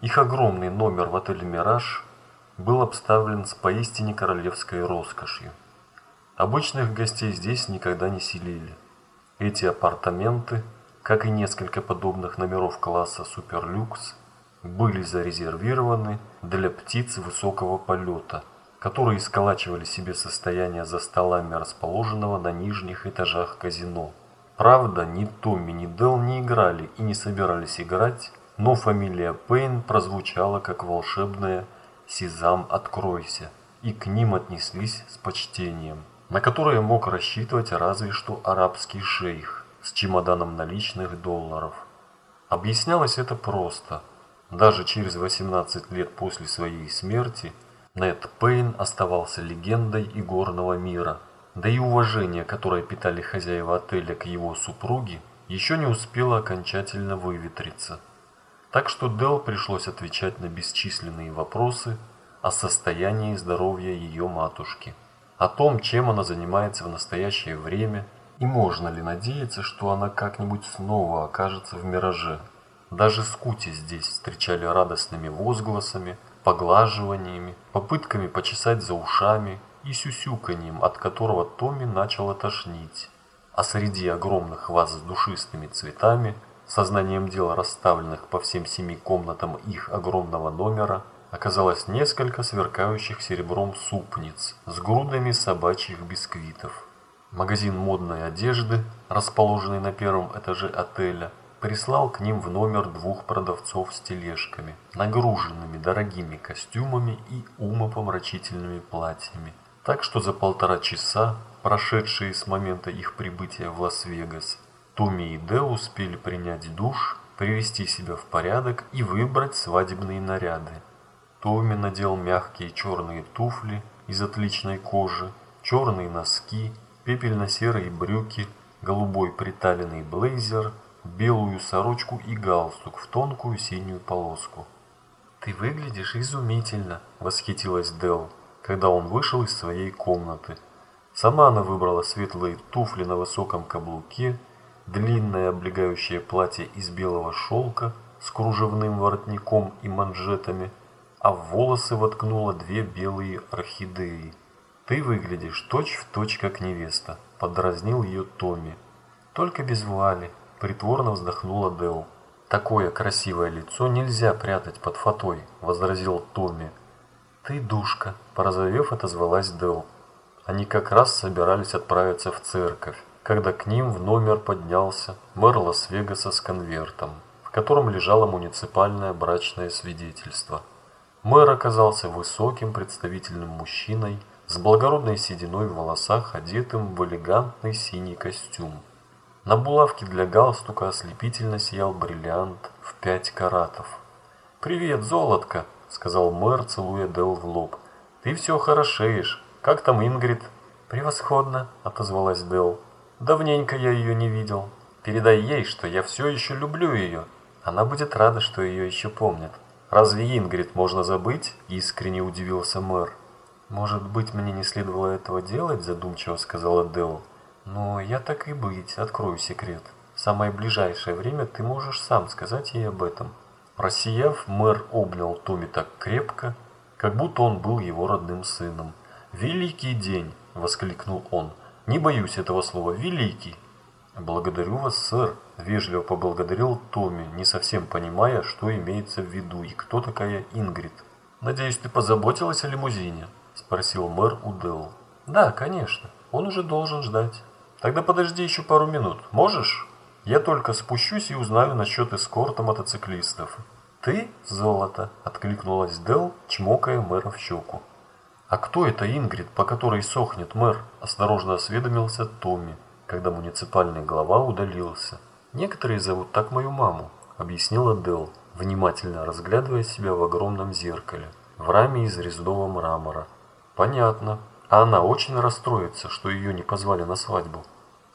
Их огромный номер в отеле «Мираж» был обставлен с поистине королевской роскошью. Обычных гостей здесь никогда не селили. Эти апартаменты, как и несколько подобных номеров класса «Суперлюкс», были зарезервированы для птиц высокого полета, которые сколачивали себе состояние за столами расположенного на нижних этажах казино. Правда, ни Томми, ни Дел не играли и не собирались играть, но фамилия Пейн прозвучала как волшебная «Сезам, откройся», и к ним отнеслись с почтением, на которое мог рассчитывать разве что арабский шейх с чемоданом наличных долларов. Объяснялось это просто. Даже через 18 лет после своей смерти Нед Пейн оставался легендой игорного мира, да и уважение, которое питали хозяева отеля к его супруге, еще не успело окончательно выветриться. Так что Дел пришлось отвечать на бесчисленные вопросы о состоянии здоровья ее матушки, о том, чем она занимается в настоящее время и можно ли надеяться, что она как-нибудь снова окажется в мираже. Даже скути здесь встречали радостными возгласами, поглаживаниями, попытками почесать за ушами и сюсюканьем, от которого Томми начал тошнить. А среди огромных ваз с душистыми цветами – Сознанием дела, расставленных по всем семи комнатам их огромного номера, оказалось несколько сверкающих серебром супниц с грудами собачьих бисквитов. Магазин модной одежды, расположенный на первом этаже отеля, прислал к ним в номер двух продавцов с тележками, нагруженными дорогими костюмами и умопомрачительными платьями. Так что за полтора часа, прошедшие с момента их прибытия в Лас-Вегас, Томми и Дэ успели принять душ, привести себя в порядок и выбрать свадебные наряды. Томми надел мягкие черные туфли из отличной кожи, черные носки, пепельно-серые брюки, голубой приталенный блейзер, белую сорочку и галстук в тонкую синюю полоску. «Ты выглядишь изумительно!» – восхитилась Дел, когда он вышел из своей комнаты. Сама она выбрала светлые туфли на высоком каблуке длинное облегающее платье из белого шелка с кружевным воротником и манжетами, а в волосы воткнула две белые орхидеи. «Ты выглядишь точь-в-точь, точь, как невеста», – подразнил ее Томми. «Только без вуали», – притворно вздохнула Дел. «Такое красивое лицо нельзя прятать под фатой», – возразил Томми. «Ты душка», – порозовев, отозвалась Дел. Они как раз собирались отправиться в церковь когда к ним в номер поднялся мэр Лас-Вегаса с конвертом, в котором лежало муниципальное брачное свидетельство. Мэр оказался высоким представительным мужчиной с благородной сединой в волосах, одетым в элегантный синий костюм. На булавке для галстука ослепительно сиял бриллиант в пять каратов. «Привет, золотко!» — сказал мэр, целуя Дел в лоб. «Ты все хорошеешь. Как там Ингрид?» «Превосходно!» — отозвалась Дел. Давненько я ее не видел. Передай ей, что я все еще люблю ее. Она будет рада, что ее еще помнят. Разве Ингрид можно забыть? Искренне удивился мэр. Может быть, мне не следовало этого делать, задумчиво сказала Дел. Но я так и быть, открою секрет. В самое ближайшее время ты можешь сам сказать ей об этом. Просияв, мэр обнял Томми так крепко, как будто он был его родным сыном. «Великий день!» – воскликнул он. Не боюсь этого слова. Великий. Благодарю вас, сэр. Вежливо поблагодарил Томми, не совсем понимая, что имеется в виду и кто такая Ингрид. Надеюсь, ты позаботилась о лимузине? Спросил мэр у Делл. Да, конечно. Он уже должен ждать. Тогда подожди еще пару минут. Можешь? Я только спущусь и узнаю насчет эскорта мотоциклистов. Ты, золото, откликнулась Дел, чмокая мэра в щеку. «А кто это Ингрид, по которой сохнет мэр?» – осторожно осведомился Томми, когда муниципальный глава удалился. «Некоторые зовут так мою маму», – объяснила Дел, внимательно разглядывая себя в огромном зеркале, в раме из резного мрамора. «Понятно. А она очень расстроится, что ее не позвали на свадьбу».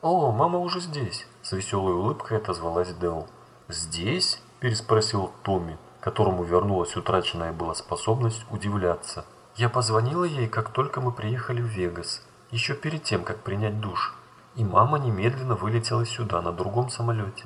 «О, мама уже здесь», – с веселой улыбкой отозвалась Дел. «Здесь?» – переспросил Томми, которому вернулась утраченная была способность удивляться. Я позвонила ей, как только мы приехали в Вегас, еще перед тем, как принять душ. И мама немедленно вылетела сюда, на другом самолете.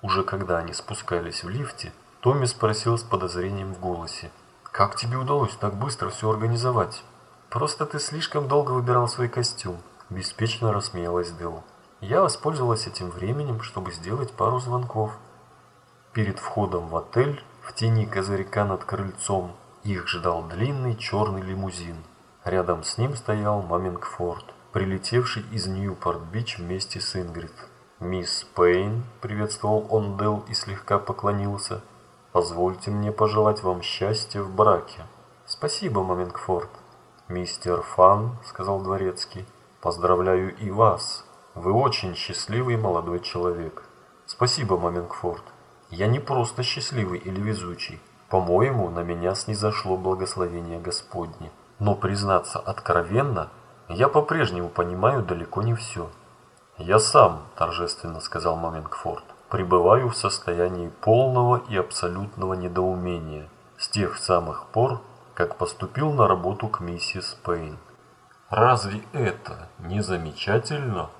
Уже когда они спускались в лифте, Томми спросил с подозрением в голосе. «Как тебе удалось так быстро все организовать?» «Просто ты слишком долго выбирал свой костюм», – беспечно рассмеялась Дэл. «Я воспользовалась этим временем, чтобы сделать пару звонков». Перед входом в отель, в тени козырька над крыльцом, их ждал длинный черный лимузин. Рядом с ним стоял Мамингфорд, прилетевший из Ньюпорт-Бич вместе с Ингрид. «Мисс Пейн», — приветствовал он Дел и слегка поклонился, — «позвольте мне пожелать вам счастья в браке». «Спасибо, Мамингфорд». «Мистер Фан», — сказал Дворецкий, — «поздравляю и вас. Вы очень счастливый молодой человек». «Спасибо, Мамингфорд. Я не просто счастливый или везучий. По-моему, на меня снизошло благословение Господне. Но, признаться откровенно, я по-прежнему понимаю далеко не все». «Я сам», — торжественно сказал Мамингфорд, — «пребываю в состоянии полного и абсолютного недоумения с тех самых пор, как поступил на работу к миссис Пейн. Разве это не замечательно?